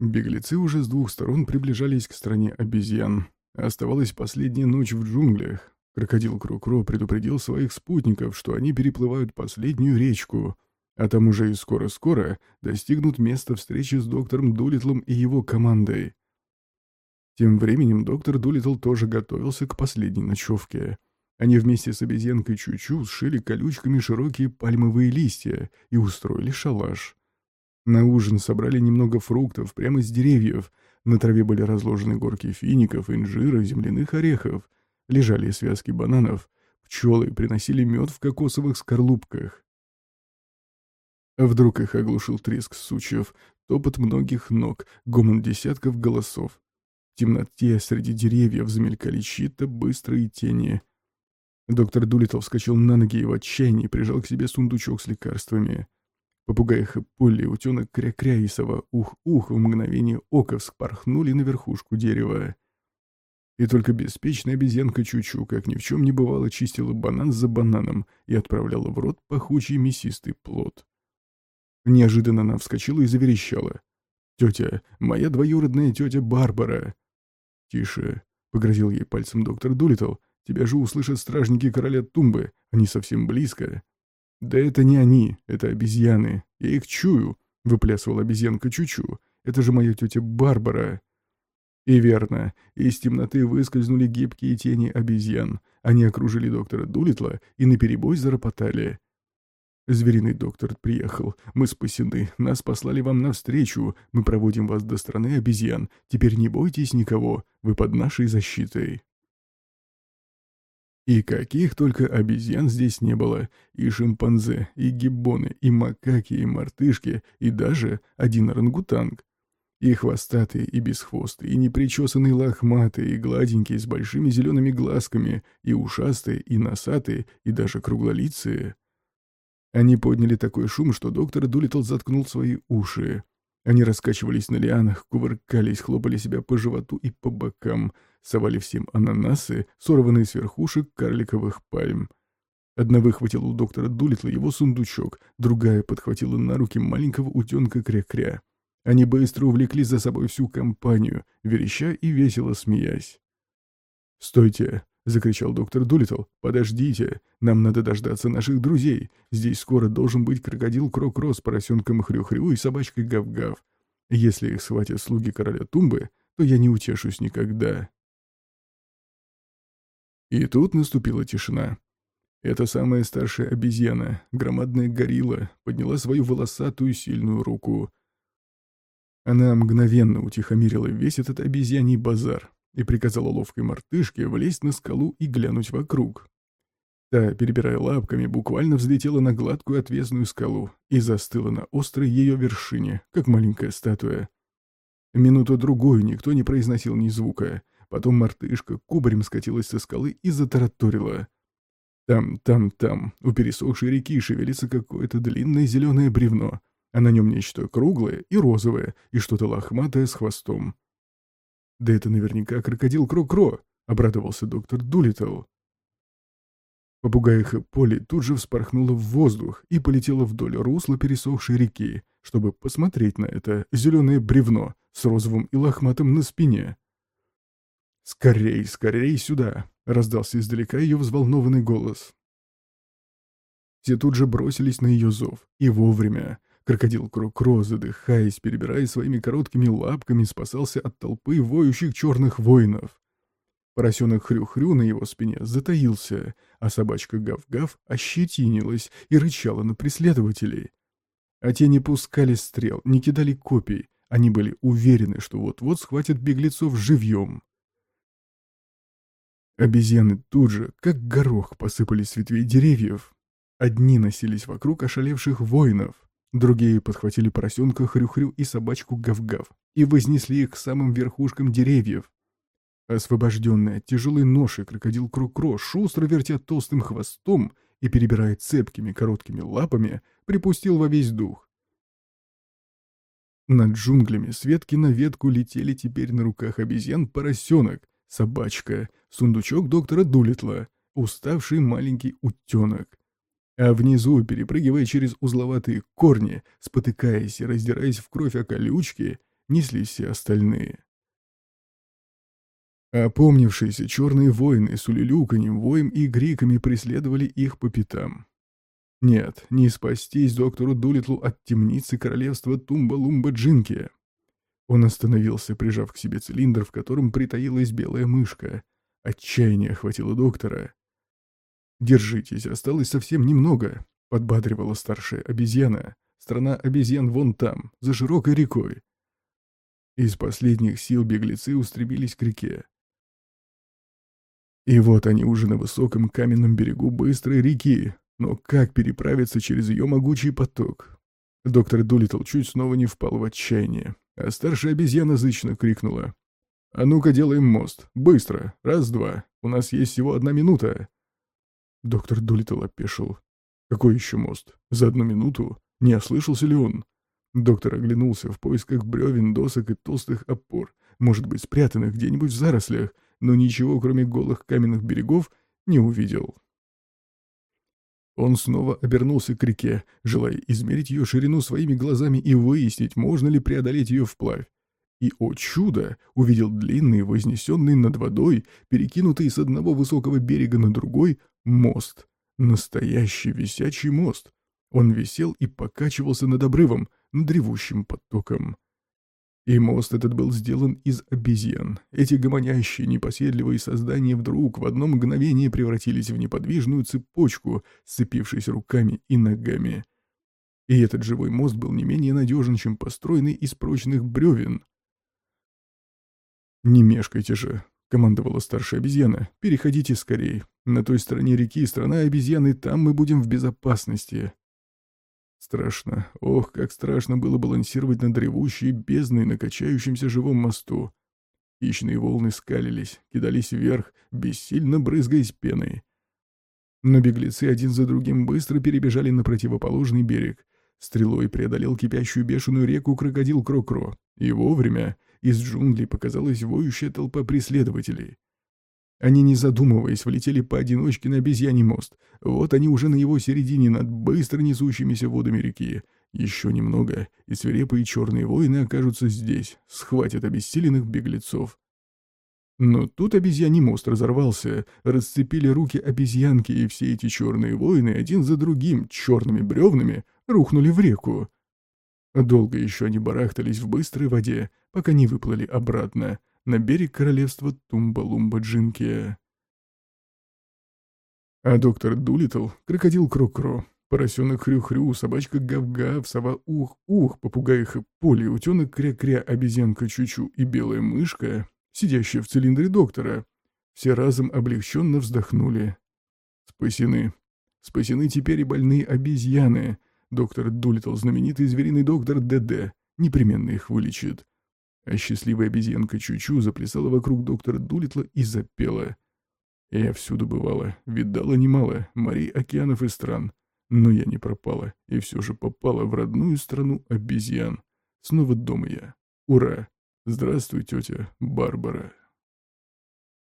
Беглецы уже с двух сторон приближались к стране обезьян. Оставалась последняя ночь в джунглях. Крокодил Крокро предупредил своих спутников, что они переплывают последнюю речку, а там уже и скоро-скоро достигнут места встречи с доктором Дулитлом и его командой. Тем временем доктор Дулитл тоже готовился к последней ночевке. Они вместе с обезьянкой Чучу сшили колючками широкие пальмовые листья и устроили шалаш. На ужин собрали немного фруктов прямо с деревьев. На траве были разложены горки фиников, инжира, земляных орехов. Лежали связки бананов. Пчелы приносили мед в кокосовых скорлупках. Вдруг их оглушил треск сучьев, топот многих ног, гомон десятков голосов. В темноте среди деревьев замелькали чьи-то быстрые тени. Доктор Дулитл вскочил на ноги и в отчаянии прижал к себе сундучок с лекарствами. Попугай Хэпполи, утенок Кря-Кря и сова Ух-Ух в мгновение ока вспорхнули на верхушку дерева. И только беспечная обезьянка Чучу, как ни в чем не бывало, чистила банан за бананом и отправляла в рот пахучий мясистый плод. Неожиданно она вскочила и заверещала. «Тетя, моя двоюродная тетя Барбара!» «Тише!» — погрозил ей пальцем доктор Дулитл. «Тебя же услышат стражники короля Тумбы, они совсем близко!» «Да это не они, это обезьяны. Я их чую», — выплясывала обезьянка Чучу. «Это же моя тетя Барбара». И верно, из темноты выскользнули гибкие тени обезьян. Они окружили доктора Дулитла и наперебой заропотали. «Звериный доктор приехал. Мы спасены. Нас послали вам навстречу. Мы проводим вас до страны обезьян. Теперь не бойтесь никого. Вы под нашей защитой». И каких только обезьян здесь не было. И шимпанзе, и гиббоны, и макаки, и мартышки, и даже один орангутанг. И хвостатые, и бесхвостые, и непричесанные лохматые, и гладенькие, с большими зелеными глазками, и ушастые, и носатые, и даже круглолицые. Они подняли такой шум, что доктор Дулитл заткнул свои уши. Они раскачивались на лианах, кувыркались, хлопали себя по животу и по бокам, совали всем ананасы, сорванные с верхушек карликовых пальм. Одна выхватила у доктора Дулитла его сундучок, другая подхватила на руки маленького утенка кря-кря. Они быстро увлекли за собой всю компанию, вереща и весело смеясь. «Стойте!» — закричал доктор Дулитл. «Подождите! Нам надо дождаться наших друзей. Здесь скоро должен быть крокодил Крок-Ро с поросенком Хрю-Хрю и собачкой Гав-Гав. Если их схватят слуги короля Тумбы, то я не утешусь никогда». И тут наступила тишина. Эта самая старшая обезьяна, громадная горилла, подняла свою волосатую сильную руку. Она мгновенно утихомирила весь этот обезьяний базар, и приказала ловкой мартышке влезть на скалу и глянуть вокруг. Та, перебирая лапками, буквально взлетела на гладкую отвесную скалу и застыла на острой ее вершине, как маленькая статуя. Минуту-другую никто не произносил ни звука. Потом мартышка кубарем скатилась со скалы и затараторила. Там, там, там, у пересохшей реки шевелится какое-то длинное зеленое бревно, а на нем нечто круглое и розовое, и что-то лохматое с хвостом. «Да это наверняка крокодил Кро-Кро», — обрадовался доктор Дулиттл. Попугаиха Поли тут же вспорхнула в воздух и полетела вдоль русла пересохшей реки, чтобы посмотреть на это зеленое бревно с розовым и лохматым на спине. «Скорей, скорей сюда!» — раздался издалека ее взволнованный голос. Все тут же бросились на ее зов, и вовремя. Крокодил Крокро, задыхаясь, перебирая своими короткими лапками, спасался от толпы воющих черных воинов. Поросенок Хрю-Хрю на его спине затаился, а собачка Гав-Гав ощетинилась и рычала на преследователей. А те не пускали стрел, не кидали копий, они были уверены, что вот-вот схватят беглецов живьем. Обезьяны тут же, как горох, посыпались с ветвей деревьев. Одни носились вокруг ошалевших воинов, Другие подхватили поросенка Хрю-Хрю и собачку Гав-Гав и вознесли их к самым верхушкам деревьев. Освобожденный от тяжелой ноши крокодил Крукро, шустро вертя толстым хвостом и перебирая цепкими короткими лапами, припустил во весь дух. Над джунглями с ветки на ветку летели теперь на руках обезьян поросенок, собачка, сундучок доктора Дулитла, уставший маленький утенок. А внизу, перепрыгивая через узловатые корни, спотыкаясь и раздираясь в кровь о колючки, неслись все остальные. Опомнившиеся черные воины с улюлюканьем, воем и криками преследовали их по пятам. Нет, не спастись доктору Дулитлу от темницы королевства Тумба-Лумба-Джинки. Он остановился, прижав к себе цилиндр, в котором притаилась белая мышка. Отчаяние охватило доктора. «Держитесь, осталось совсем немного», — подбадривала старшая обезьяна. «Страна обезьян вон там, за широкой рекой». Из последних сил беглецы устремились к реке. И вот они уже на высоком каменном берегу быстрой реки, но как переправиться через ее могучий поток? Доктор Дулитл чуть снова не впал в отчаяние, а старшая обезьяна зычно крикнула. «А ну-ка делаем мост! Быстро! Раз-два! У нас есть всего одна минута!» Доктор Дулитл опешил. «Какой еще мост? За одну минуту? Не ослышался ли он?» Доктор оглянулся в поисках бревен, досок и толстых опор, может быть, спрятанных где-нибудь в зарослях, но ничего, кроме голых каменных берегов, не увидел. Он снова обернулся к реке, желая измерить ее ширину своими глазами и выяснить, можно ли преодолеть ее вплавь. И, о чудо, увидел длинный, вознесенный над водой, перекинутый с одного высокого берега на другой, мост. Настоящий висячий мост. Он висел и покачивался над обрывом, над ревущим потоком. И мост этот был сделан из обезьян. Эти гомонящие, непоседливые создания вдруг в одно мгновение превратились в неподвижную цепочку, сцепившись руками и ногами. И этот живой мост был не менее надежен, чем построенный из прочных бревен. «Не мешкайте же», — командовала старшая обезьяна. «Переходите скорее. На той стороне реки страна обезьяны, там мы будем в безопасности». Страшно, ох, как страшно было балансировать над ревущей бездной на качающемся живом мосту. Хищные волны скалились, кидались вверх, бессильно брызгаясь пеной. Но беглецы один за другим быстро перебежали на противоположный берег. Стрелой преодолел кипящую бешеную реку крокодил Крокро, и вовремя из джунглей показалась воющая толпа преследователей. Они, не задумываясь, влетели поодиночке на обезьяний мост. Вот они уже на его середине над быстро несущимися водами реки. Еще немного, и свирепые черные воины окажутся здесь, схватят обессиленных беглецов. Но тут обезьяний мост разорвался, расцепили руки обезьянки, и все эти черные воины один за другим черными бревнами рухнули в реку. Долго еще они барахтались в быстрой воде, пока не выплыли обратно — на берег королевства Тумба-Лумба-Джинки. А доктор Дулитл, крокодил Крокро, поросенок Хрю-Хрю, собачка Гав-Гав, сова Ух-Ух, попугай Хэп-Поли, утенок Кря-Кря, обезьянка Чучу и белая мышка, сидящая в цилиндре доктора, все разом облегченно вздохнули. Спасены. Спасены теперь и больные обезьяны. Доктор Дулитл, знаменитый звериный доктор ДД, непременно их вылечит. А счастливая обезьянка Чучу заплясала вокруг доктора Дулитла и запела. Я всюду бывала, видала немало морей, океанов и стран. Но я не пропала, и все же попала в родную страну обезьян. Снова дома я. Ура! Здравствуй, тетя Барбара.